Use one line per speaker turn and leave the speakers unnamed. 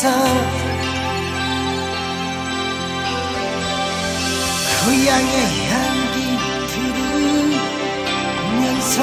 들으면서 고향의 향기 들으면서